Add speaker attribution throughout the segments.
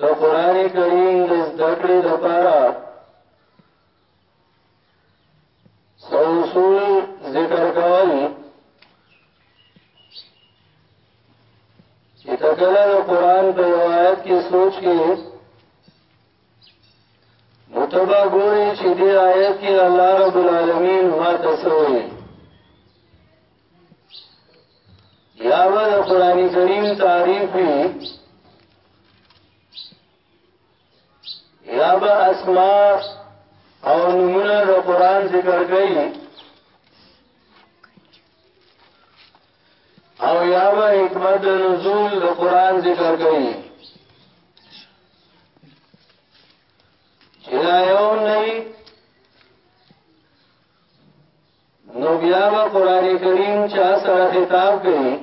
Speaker 1: د قران کریم د زده کړې لپاره سوسول ذکر کول چې کله د قران په روایت کې سوچ کې متبا ګوري چې دې آیت کې الله رب العالمین ما تسوي یا به د قرآن کریم تعریف وي یا به اسماء او نمونه د قرآن ذکر کوي او یا به حکمت د نزول د قرآن ذکر کوي چې دا یو نه نو بیا به قران کریم چا سره خطاب کوي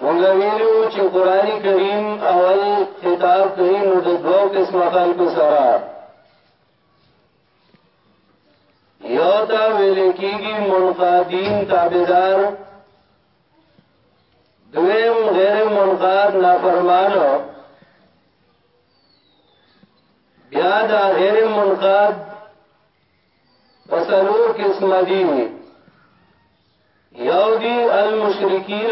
Speaker 1: مونږ ویلو چې قران کریم اول خطاب کوي نو د دوو قسم خلکو سره یو تا ویل کیږي منقادین تابعدار دویم غیر منقاد نافرمانو بیا دا غیر منقاد پسلو قسم دی یو دی المشرکین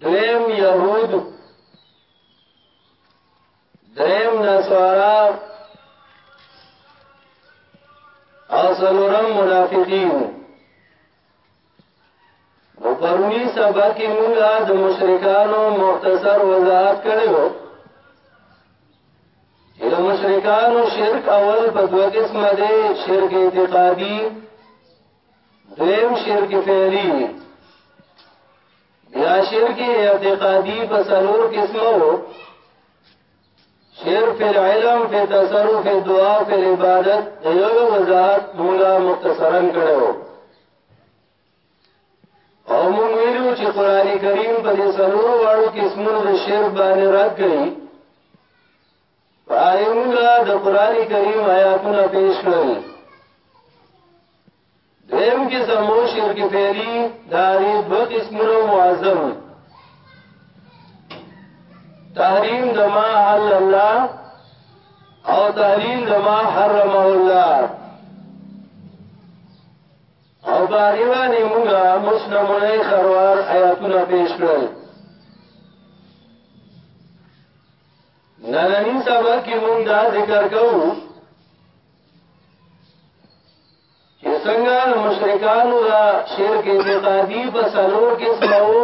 Speaker 1: دویم یهود دریم نصارا او سلورم منافقین او پرونی سبق کې مونږه د مشرکانو مختصر وضاحت کړو چې د مشرکانو شرک اول په دوه قسمه دی شرک اعتقادي دویم شرک فعلی بیا شرک اعتقادي په څلور قسمه وو شرک فی العلم فی تصرف فی دعا فی عبادت دیو وضاحت مونږه مختصرا کړو او مونږ ویلو چې قران کریم په دې سلور واړو کې اسمونو د شعر باندې رد کړي پای مونږ د قران کریم آیاتونه پیش کړل دیم کې زمو شعر کې پهلی داري دو قسمونو معظم تحریم دما حل الله او تحریم دما حرمه الله او په هغې باندې مونږه اوس نمونه خروار آیاتونه پیش کړل نننی سبق کې مونږ دا ذکر کوو چې څنګه مشرکانو دا شرک اعتقادي په سلور کې سمو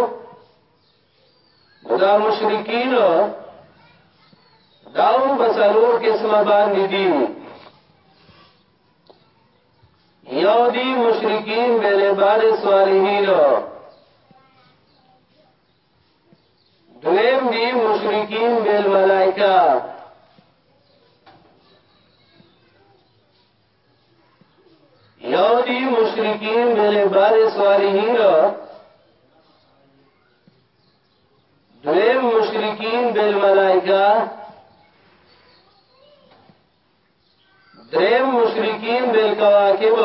Speaker 1: دا مشرکین داو په سلور کې سم باندې دي یو دی مشرکین بل بعد صالحین دویم دی مشرکین بل ملائکہ یو دی مشرکین بل بعد صالحین دویم مشرکین بل ملائکہ دریم مشرکین بالکواکب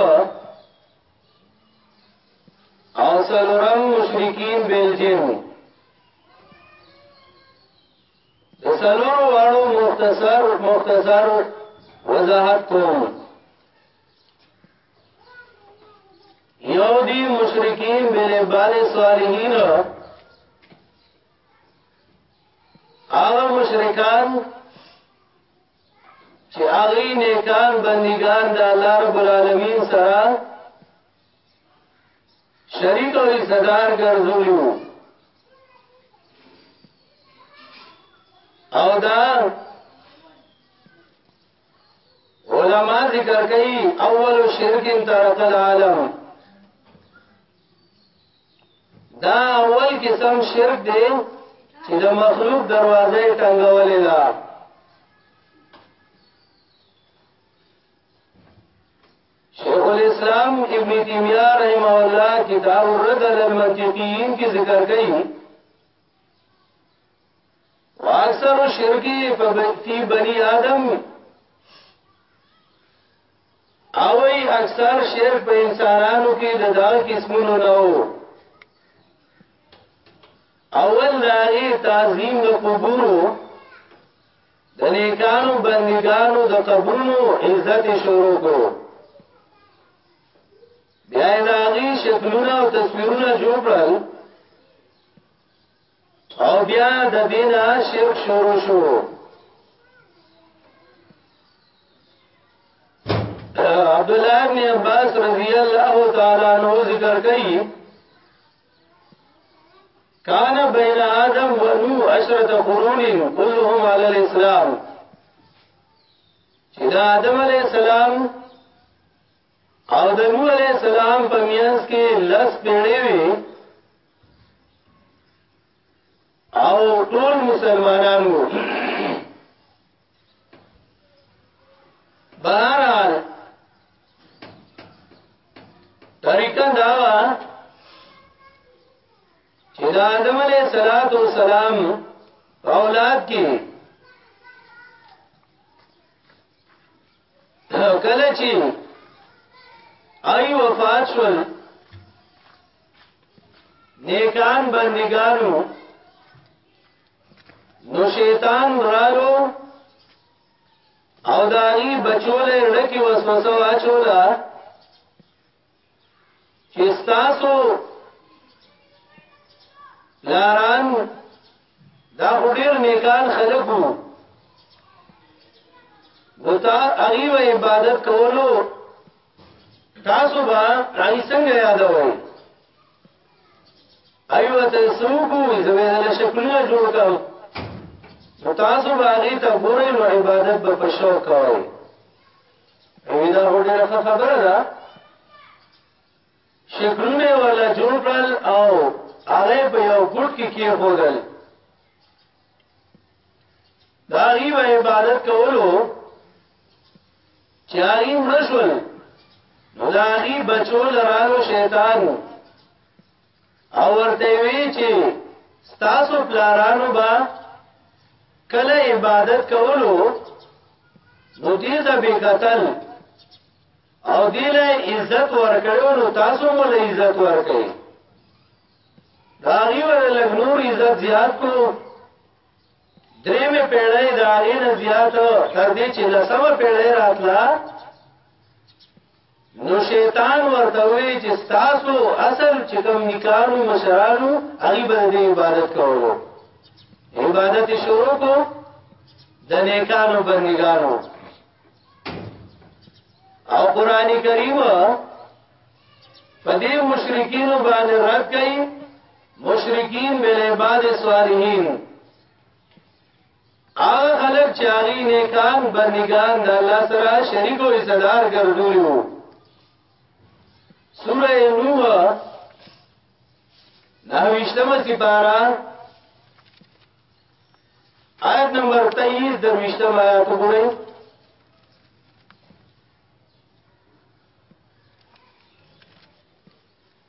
Speaker 1: او سلورم مشرکین بالجن د سلور واړو مختصر مختصر وضاحت کوم یو دی مشرکین بل بال صالحین هغه مشرکان چې هغه نیکان بندگان د الله رب العالمین سره شریک او صدار ګرځولیو او دا علما ذکر کوي اول شرک ترک العالم دا اول قسم شرک دی چې د مخلوق دروازه ټنګولې ده شیخ الاسلام ابن تیمیہ رحمہ اللہ کتاب الرد للمنطقین کی ذکر گئی واکثر شرکی فی بنی آدم او ای اکثر شرک په انسانانو کې د دا قسمونو نه وو اول داغی تعظیم د قبورو د نیکانو بندگانو د قبرونو عزت شروع کو بیا داغی شکلونه او تصویرونه جوړ کړل او بیا د دینا شرک شروع شو عبد الله بن عباس رضی الله تعالی عنہ ذکر کوي کان بین آدم و نو عشرت قرون كلهم علی الاسلام چې دا آدم علی السلام او د نوح علیه السلام په میانس کې لس پیړې وي او ټول مسلمانانو بهرحال طریقه دا وه چې د آدم علیه السلام او سلام اولاد کې کله چې ای وفات شول نیکان بندگانو نو شیطان رالو او داغي بچولې لکه وسوسه واچولا چې تاسو لاران دا ډیر نیکان خلقو نو تا هغه و عبادت کولو تاسو به هغه څنګه یادوي ایو ته سوقو زموږ له شکلونه جوړ کړو تاسو باندې ته ګورئ نو عبادت به په شوق کوئ وی دا هو ډیره ښه خبره ده شکلونه ولا جوړ کړل او هغه په یو ګډ کې کې خودل دا غي به عبادت کولو چې هغه مړشول نو دا غي بچو لرالو شیطان او ورته وی چې ستاسو پلارانو با کله عبادت کولو نو دې ته به قتل او دې له عزت ورکړو نو تاسو مو له عزت ورکړي دا یو له نور عزت زیات کو درې مې پیړې دا غي نه زیات تر دې چې لسمه پیړې راتله نو شیطان ورته وی چې تاسو اصل چې کوم نکانو مشرانو هغه به د عبادت کولو عبادت شروع کو د نیکانو بندګانو او قران کریم په دې مشرکین باندې رد کړي مشرکین بل عباد صالحین هغه خلک چې هغه نیکان بندگان د الله سره شریک او صدار ګرځولي وو سوره نوح دا وشتمه سپارا آیت نمبر 23 دروشتمه آیت وګورئ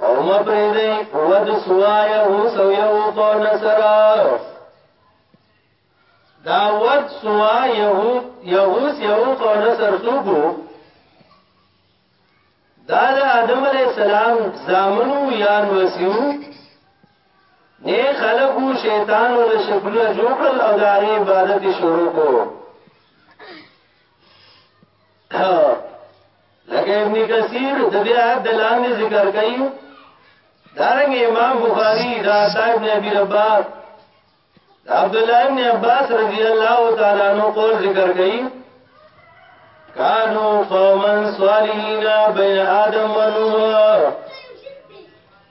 Speaker 1: او ما پریدی ود سوای او سو یو په نصر دا ود سوای یهود یهوس یو په نصر سوبو دا د آدم علی السلام زامنو یا نوسیو نه خلقو شیطان ول شکل جوړل او د عبادت شروع کو لکه ابن کثیر د دې آیت د لاندې ذکر کوي دارنګ امام بخاری دا عطا ابن ابي رباح عبد الله ابن عباس رضی الله تعالی عنہ قول ذکر کوي کانو قوما صالحین بین آدم و نوح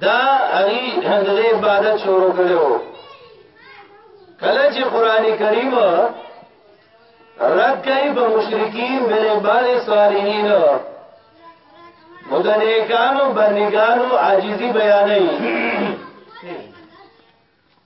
Speaker 1: دا هغه هغه عبادت شروع کړو کله چې قران کریم رد کوي په مشرکین بل بار صالحین مدنه کانو بنګانو عاجزی بیانې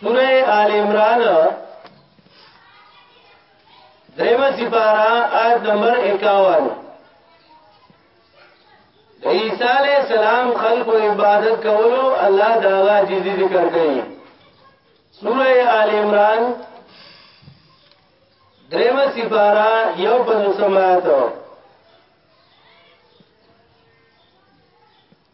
Speaker 1: سوره آل عمران دیمه سپارا آیت نمبر 51 د عیسی علی السلام خلق عبادت کولو الله دا عاجزی ذکر کړي سوره آل عمران دریمه سپارا یو په سمات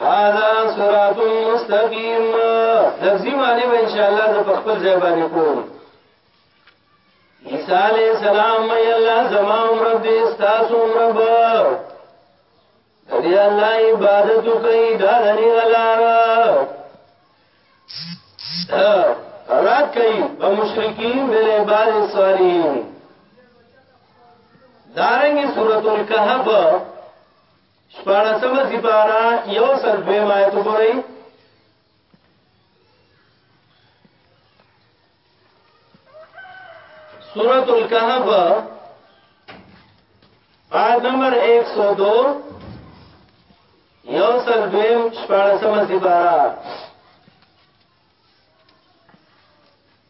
Speaker 1: هذا صراط مستقيم لفظي معنی به ان شاء الله د خپل ځای باندې کوم عیسی علیہ السلام مې الله زما عمر دې تاسو عمر به دې الله عبادت کوي دا لري غلار رات کوي او مشرکین به عبادت صالحین دارنګي سورۃ الکهف شپاړسم سپارا یو سل دویم آیت وګورئ سورۃ الکهف آیت نمبر 102 یو سل دویم شپاړسم سپارا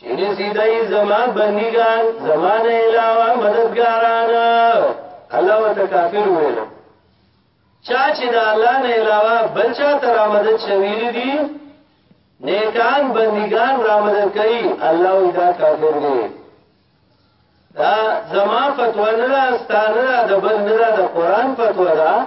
Speaker 1: چې نسی دای زما بندګان زمانه علاوه مددګاران الله وته کافر ویل چا چې د الله نه علاوه بل چا تر مدد شویل دي نیکان بندگان را مدد کوي الله دا کافر دی دا زما فتوا نه ده ستانه ده د بل نه ده د قران فتوا ده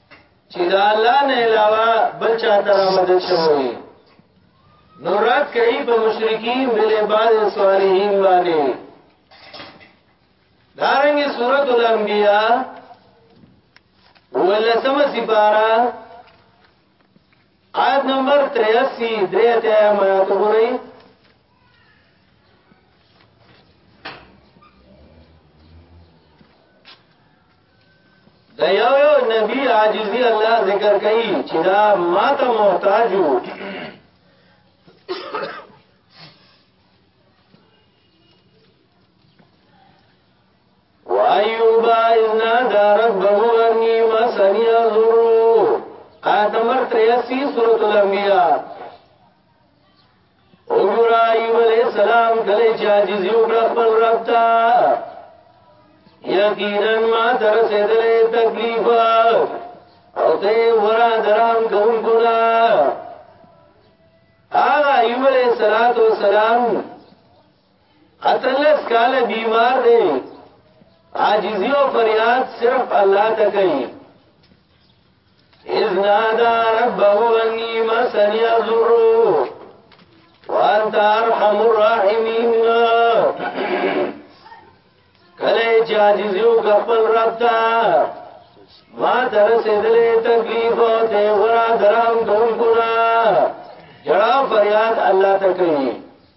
Speaker 1: چې دا الله نه علاوه بل چا تر مدد شوی نو رات کوي په مشرکین بل عباد صالحین باندې دارنګه سورۃ الانبیاء ولسم سپارا آیت نمبر 83 دریت آیت آیات غوری دا یو یو نبی عاجزی الله ذکر کوي چې دا ما ته محتاج وو وایوب اذ نادى ربه اني مسني الضر آیت نمبر 83 سورۃ الانبیاء وګوره ایوب علیہ السلام کله چې عاجز یو کړ خپل رب ته یقینا ما تر سیدلې تکلیف او ته ورا درام کوم ګنا هغه ایوب علیہ السلام اتلس کال بیمار دی عاجزی او فریاد صرف الله ته کوي اذ نادا ربه انی مسنی الضر وانت ارحم الراحمین کله چې عاجزی او خپل رب ته ما تر سیدلې تکلیف او ته غرا درام کوم ګنا جړا فریاد الله ته کوي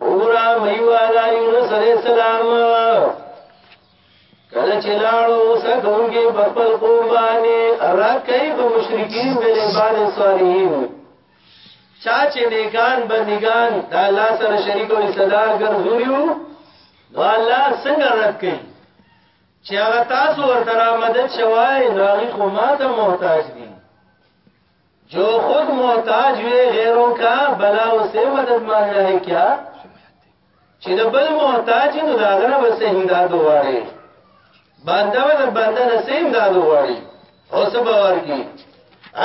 Speaker 1: وګوره مې والا یونس علیہ السلام کله چې لاړو سکونګي په خپل قوم باندې راکې په مشرکین باندې باندې صالحین چا چې نیکان بندگان د الله سره شریک او صدا ګرځولیو نو الله څنګه رد کوي چې هغه تاسو ورته را مدد شوای نو هغه خو ماته محتاج دي جو خود محتاج وي غیروں کا بلا اسے مدد مانگنا ہے کیا چې د بل محتاج نو دا غره به سه امداد وغواړي بنده به د بنده نه سه امداد وغواړي او څه به ورکی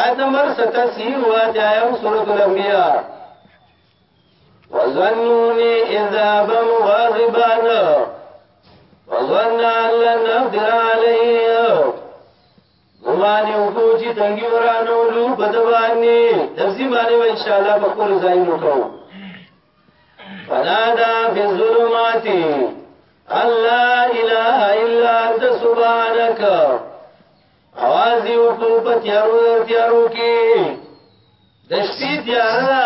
Speaker 1: آیت نمبر 87 هوا جایم سورۃ الانبیاء وظنوني اذا بم واغبان وظن ان لن نقدر عليه ګمان یو کو چې تنګي ورانو لو بدواني تفسیر باندې ان شاء الله په خپل ځای نو کو فنادا فی الظلمات الله اله الا انت سبحانك आवाज یو کو په تیارو تیارو کې د شپې تیارا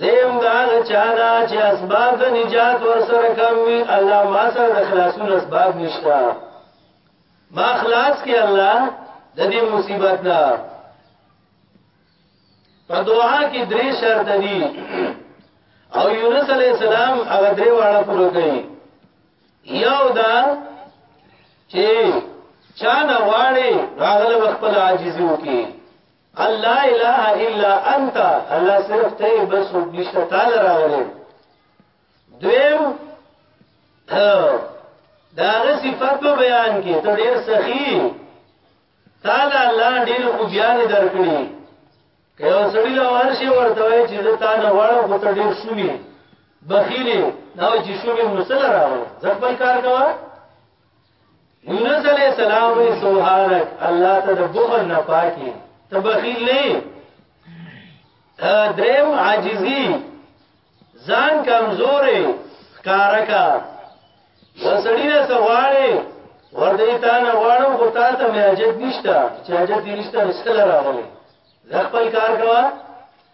Speaker 1: زیم دا هغه چانا چې اسباب د نجات ور سره کم وي الله ما سره د خلاصون اسباب نشتا ما خلاص کې الله د دې مصیبت نه په دعا کې درې شرط دي او یونس علی السلام هغه درې واړه پوره کړي یو دا چې چا نه واړي راغله خپل عاجزي وکي الله اله الا انت الله صرف ته بس وګښته تعالی راغلی دویم داغه صفات په بیان کې ته ډیر سخی تعالی الله ډیر خو بیان درکړي که یو سړی له ورشي ورته وای چې زه تا نه وړم خو ته ډیر شومې بخیلې دا چې شومې مسله راغله ځکه کار کوه یونس علیہ السلام وی سبحانک الله ته د بخل نه پاکي ته بخیل نه دریم عاجزی ځان کمزورې کارکا وسړی نه سواړې ورته تا نه واړو خو تا ته مې اجد نشته چې اجد دې نشته نسل راغلي زه خپل کار کوا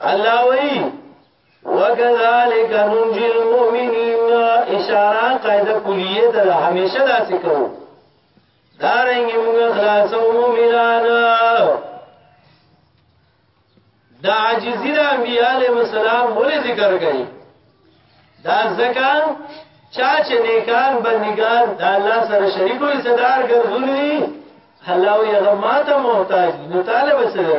Speaker 1: الله وی وکذالک ننجی المؤمنین اشاره قاعده کلیه ده همیشه دا سکو دارنګ موږ خلاصو مومنان دا عاجزی د انبیاء علیهم السلام ولې ذکر کړي دا ځکه چا چې نیکان بندگان د الله سره شریک وي صدر ګرځولي الله یې غماته محتاج نو طالب سره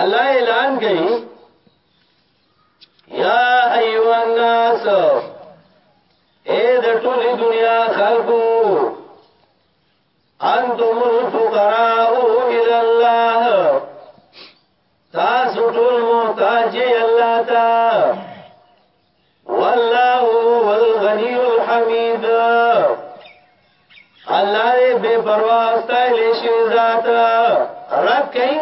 Speaker 1: الله اعلان کوي یا ایو الناس اے د ټولې دنیا خلقو انتم الفقراء الى الله تاسو ټول محتاج الله ته والله هو الغنی الحمید الله دې بے پروا استایل شي ذات رات کوي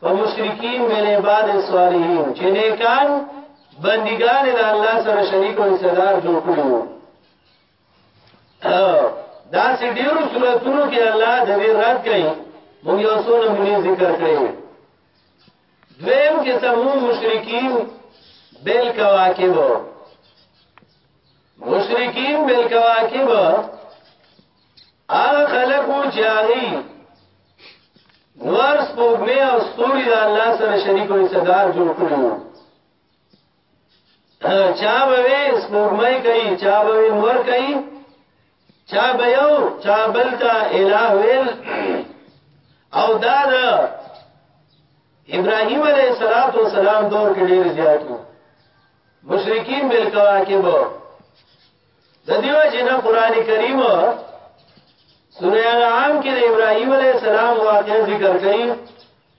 Speaker 1: په مشرکین مل عباد صالحین چې نیکان بندګان د الله سره شریک او صدر جوړ کړو دا سې ډیرو سوراتونو کې الله د دې رات کوي مو یو څو نمونه ذکر کړی دویم قسم هم مشرکین بل کواکب مشرکین بل کواکب هغه خلقو جاهی نور سپوږمې او ستوري د الله سره شریک او صدر جوړ کړو چا به سپورمای کوي چا به نور کوي چا به یو چا بل ته الہ ویل او دا د ابراهیم علیه الصلاۃ والسلام دور کې ډیر زیات وو مشرکین بل کواکب د دیو جن قران کریم سورہ العام کې د ابراهیم علیه السلام واقعې ذکر کړي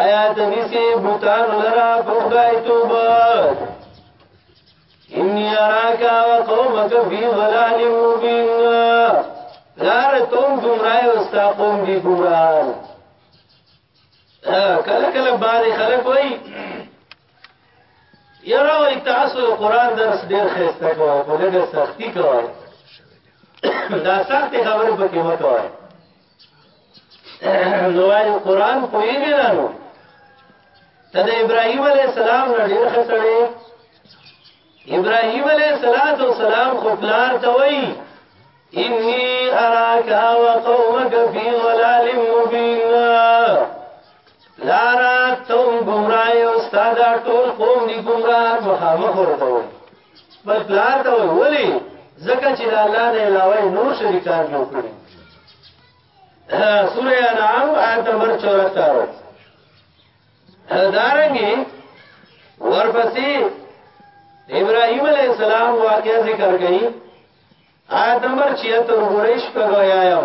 Speaker 1: آیا د نسی بوتان لرا په خدای توبه انی اراکا و قومک فی ظلال مبین لار تون گمرائی و ستا قوم دی گمرائی کله کله باندې خلک وای یاره وای تاسو قرآن درس ډیر خسته کوی په لږه سختی کوی دا سخت خبره پکې مکوئ نو وایو قران پوهیږي نه نو ته د ابراهیم علی السلام نه ډیر خسړې ابراهیم علی السلام خو پلار ته وایي انی اراک و قومک فی ضلال مبین لارا تم گمرائی استادا ټول قوم دی گمرائی مخامخ ورطوئی خپل پلار ته ولی زکه چې الله نه علاوه نور شریکان جوړ کړي سورہ انعام آیت نمبر 74 دارنګي ورپسې ابراهيم عليه السلام واقعا ذکر کړي آیت نمبر 76 ګورېش په غویا یو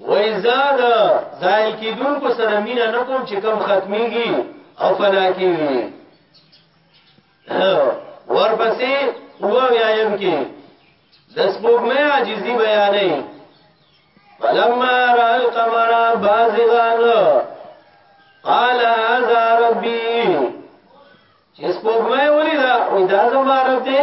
Speaker 1: وای زاد زایل کیدون کو سره مینا نکوم چې کم ختميږي او فنا کیږي ورپسې هو یایم کې د سپوږمۍ عاجزي بیانې فلما را القمر بازغان قال هذا ربي چې سپوږمۍ ولیدا او دا زما رب دی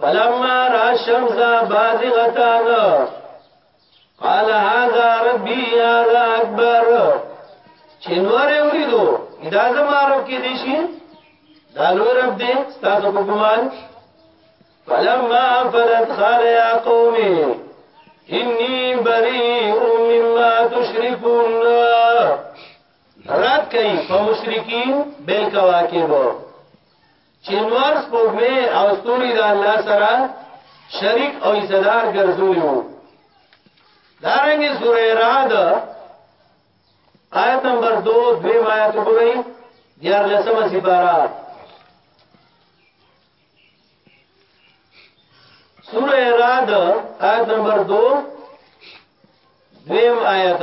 Speaker 1: فلما را شمس بازغتان قال هذا ربي هذا اکبر چنور وریدو دا زما رب کې دي شي دا لوی رب دې تاسو په ګمان فلما فلت خال يا قومي اني بريء مما تشركون رات کوي په مشرکین بیل کوا کې وو چې نور سپوږمې او ستوري د الله سره شریک او حصدار ګرځولي وو دارنګه سورې رعد آیت نمبر 2 دوی آیت وګورئ یار لسمه سپارا سورہ رعد آیت نمبر 2 دویم آیت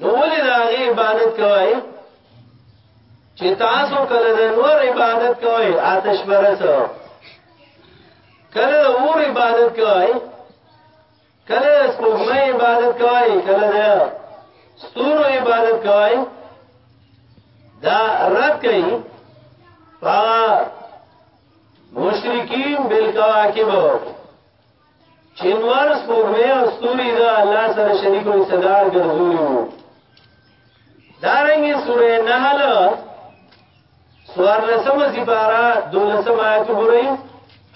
Speaker 1: نو ولې دا غي عبادت کوي چې تاسو کله د نور عبادت کوي آتش پرس کله د اور عبادت کوي کله د سپوږمۍ عبادت کوي کله د ستورو عبادت کوي دا رد کوي پا مشرکین بالکواکب چې نور سپوږمۍ او ستوري د الله سره شریک او صدار ګرځولي وو دارنګي سورې نحل سوار لسم زبارا دو لسم آیت گرئی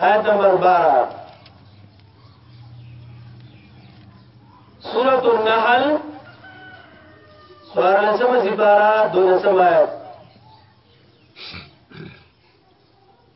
Speaker 1: آیت نمبر بارا سورة النحل سوار لسم زبارا دو لسم آیت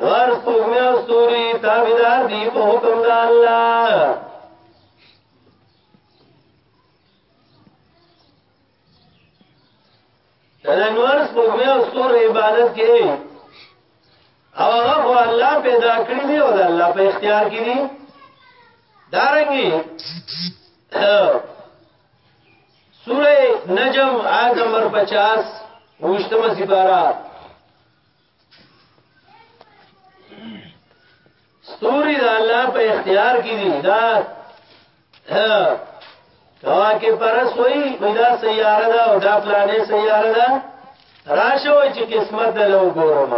Speaker 1: نور سپوږمۍ او ستوري تابعدار دي په حکم د الله کله نور سپوږمۍ او ستوري عبادت کوي او هغه خو الله پیدا کړی دی او د الله په اختیار کې دي دارنګي سورہ نجم آیت نمبر 50 وشتمه سپارہ ستوري د الله په اختیار کې دي دا کواکب پرس وای دا سیاره ده او دا پلانې سیاره ده راشه وای چې قسمت ده لو ګورم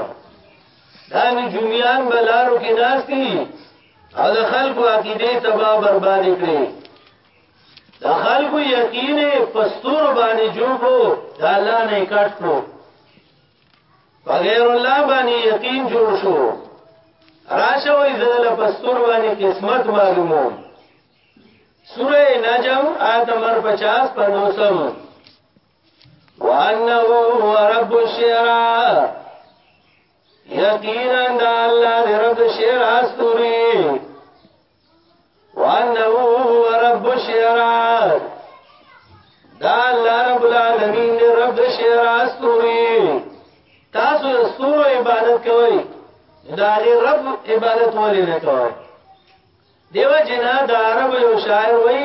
Speaker 1: دا نجومیان بلارو کې ناس دي او د خلکو عقیده تباہ برباد کړي د خلکو یقین پستور باندې جوړو دا الله نه کټ کړو بغیر الله باندې یقین جوړ شو راشه وې زل پستور باندې قسمت معلومو سوره نجم آیت نمبر 50 پر موسم وانه هو رب الشرا یقینا الله رب الشرا استوری وانه هو رب الشعرات دا الله رب العالمین دی رب د شعرات ستوري تاسو د ستورو عبادت کوئ دا غي رب عبادت ولې نه کوئ دیو جنا دا رب یو شاعر وایي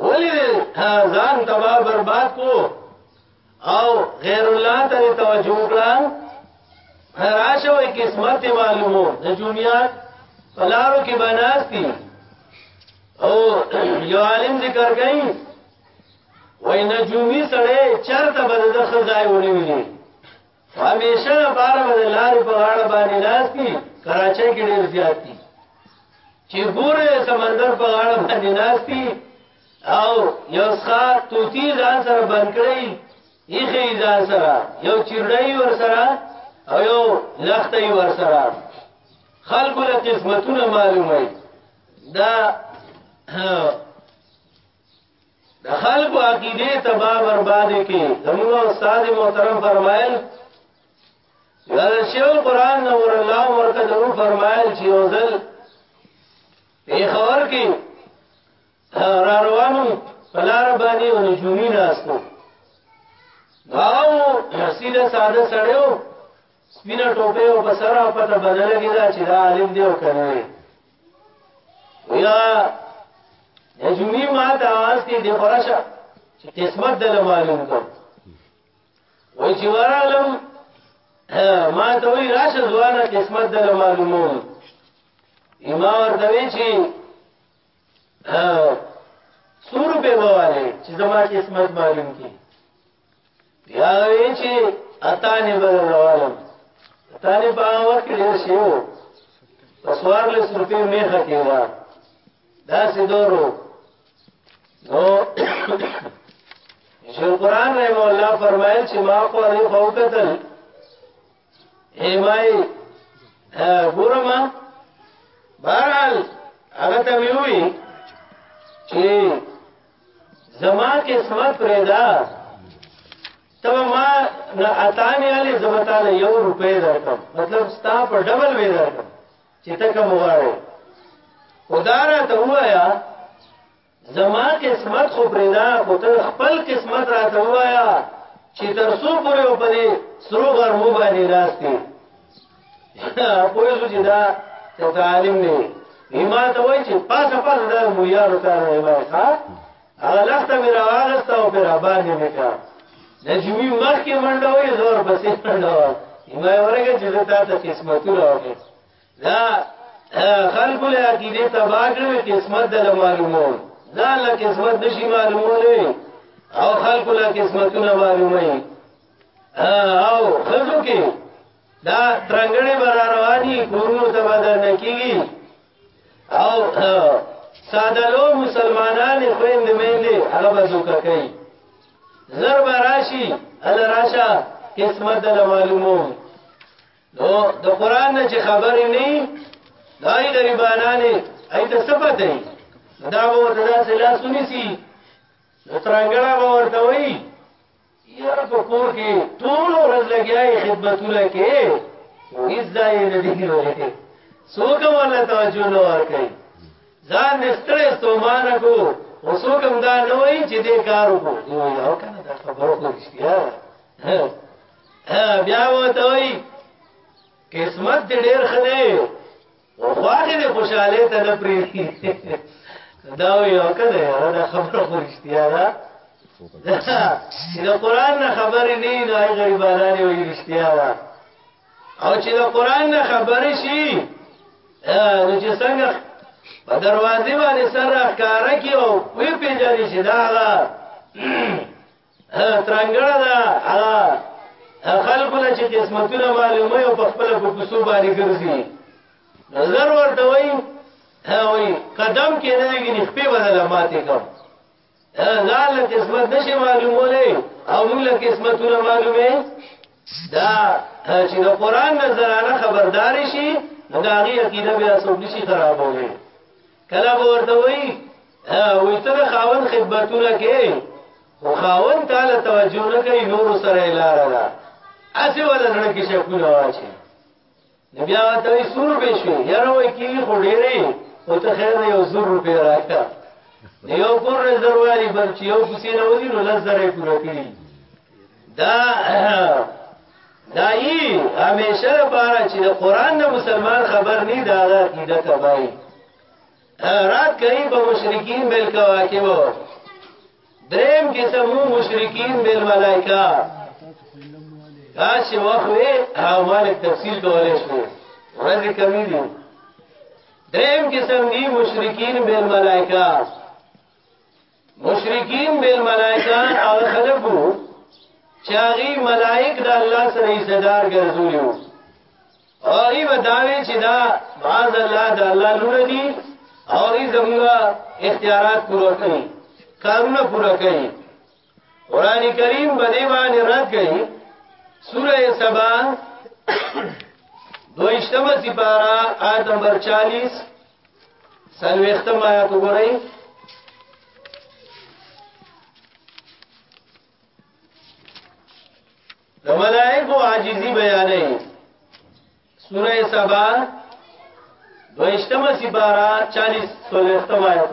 Speaker 1: ولی دی ځان تبا برباد کو او غیر الله ته توجه کړه راشه وي قسمت معلومو د جمعیات پلارو کې بناستی او یو عالم ذکر کوي وای نجومی سره چرته بده خزای ونی ویلي همیشه لپاره به لارې په غاړه باندې ناشتي کراچۍ کې ډېر زیات دي چې ګوره سمندر په غاړه باندې ناشتي او یو ښا توتی ځان سره بند کړی یخې ځان سره یو چیرډای ور سره او یو لختې ور سره خلکو له قسمتونه معلومه دا د خلق عقیده تباہ برباد کی زموږ استاد محترم فرمایل دا شیخ قران نور الله ورته نو فرمایل چې اوزل ای خبر کی را روانو فلار باندې ونجومی ناستو داو سیده ساده سړیو سپینه ټوپه او بسره پته بدلګی دا چې دا عالم دی او کنه وینا د جمعې ما ته आवाज کې د خراشه چې قسمت دل معلوم کړ وای چې ورالم ما ته وی راشه ځوانه قسمت دل معلومو ایما ورته وی چې سور په وواله چې زما قسمت معلوم کی یاوی چې اتانی بل روانم اتانی په هغه وخت کې ډېر شیو په سوار لس روپې میخه کېده داسې دورو نو شیخ قرآن رحم الله فرمایل چې ما خو هغې فوقتل ایمای ګورما بهرحال هغه ته وی چې زما قسمت پیدا ته ما نه اتانی علی زبتاله یو روپې درکم مطلب ستا په ډبل وې درکم چې ته کوم غواړې خدارا ته وایا زما قسمت خو پرېدا خو ته خپل قسمت راته ووایا چې تر څو پورې په دې سرو غرمو باندې ناشتي پوه شو چې دا ته تعلیم نه هما ته وای چې پاسه پاسه دا مو یارو ته نه ما ښا هغه لخته مې راغسته او پر باندې مې کا د جوی مخ کې منډه وې زور پسې منډه وې ما ورګه چې تا ته قسمتونه وکړ دا خلق له عقیده تبا کړو قسمت د معلومو دا له قسمت نشي معلومو نه او خلق له قسمتونه معلومه او خلق کې دا ترنګړې بار رواني کورونو ته بدل نه کیږي او ساده لو مسلمانان خويند میندې هغه بزوکه کوي زر براشي ال راشه قسمت د معلومو نو د قران نه چې خبرې نه دای غریبانانه اې ته څه پته دا به ورته داسې لاسونی سي نو ترنګړه به ورته وایي یاره په کور کې ټول ورځ لګیاي خدمتونه کې هیڅ ځای نه دی ورته څوک ولا توجه نه ورکړي ځان دې ستړې ستومان کو او څوک هم دا نه وایي چې دې کار وکړو یو کنه دا خبره کوي بیا وته وي قسمت دې ډېر خدای او خواږه دې خوشاله ته نه پری دا یو کده یاره دا خبره خو رښتیا ده چې د قران نه خبرې نه نه غریبانه وي رښتیا ده او چې د قران نه خبرې شي نو چې څنګه په دروازې باندې سره ښکارا کیو وی پیژنې شي دا ترنګړه دا هغه خلکو له چې قسمتونه معلومه او په خپل په کوسو باندې ګرځي نظر ورته وای وای قدم کې نه لګي خپې بدل ماته کوم ځان له قسمت نشي معلومولې او موږ له قسمتونه معلومه دا چې د قران نظرانه خبردار شي نو دا غي عقیده بیا څوک نشي خرابولې کله به ورته وایي وي ته د خاون خدمتونه کې خو خاون تعالی توجه نه کوي نور سره لار ده اسی ولا زړه کې شکونه واچي بیا ته وي سور به شي یاره وای کی خو ډېرې او ته خیر یو زور روپې راکړه یو کور نظر والی بل چې یو کوسې نه ودی نو لزر یې پوره کړی دا داعی همیشه لپاره چې د قران نه مسلمان خبر نه دا عقیده تبای رات کوي په مشرکین بل کواکب دریم کې سمو مشرکین بل ملائکه کاش وخت وې او مالک تفصیل کولای شو ورځې کمی دي دریم کې سم دي مشرکین بل ملائکه مشرکین بل ملائکان هغه خلقو چې هغه ملائک د الله سره عزتدار ګرځولیو هغه وداوی چې دا باز الله د الله لور دي او ای زموږه اختیارات پوره کوي کارونه پوره کوي قران کریم باندې باندې رات کوي سوره سبا دویشتمه سپارا آیت نمبر 40 سلوختم آیات وګورئ د ملائکو عاجزی بیانې سوره سبا دویشتمه سپارا 40 سلوختم آیات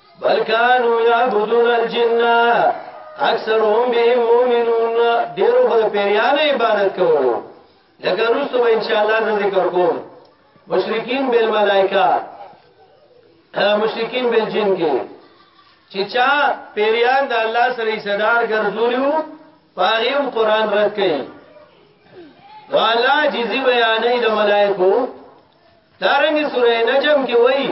Speaker 1: بل کانو یعبدون الجن اکثرهم به مؤمنون ډیرو خو پیریانو عبادت کوو لکه رسو به ان شاء الله زه ذکر کوم مشرکین بالملائکه مشرکین بالجن کې چې چا پیریان د الله سره صدر ګرځولیو پاغیم قران رد کړي والا جزی بیانې د ملائکو دارنګ سورې نجم کې وایي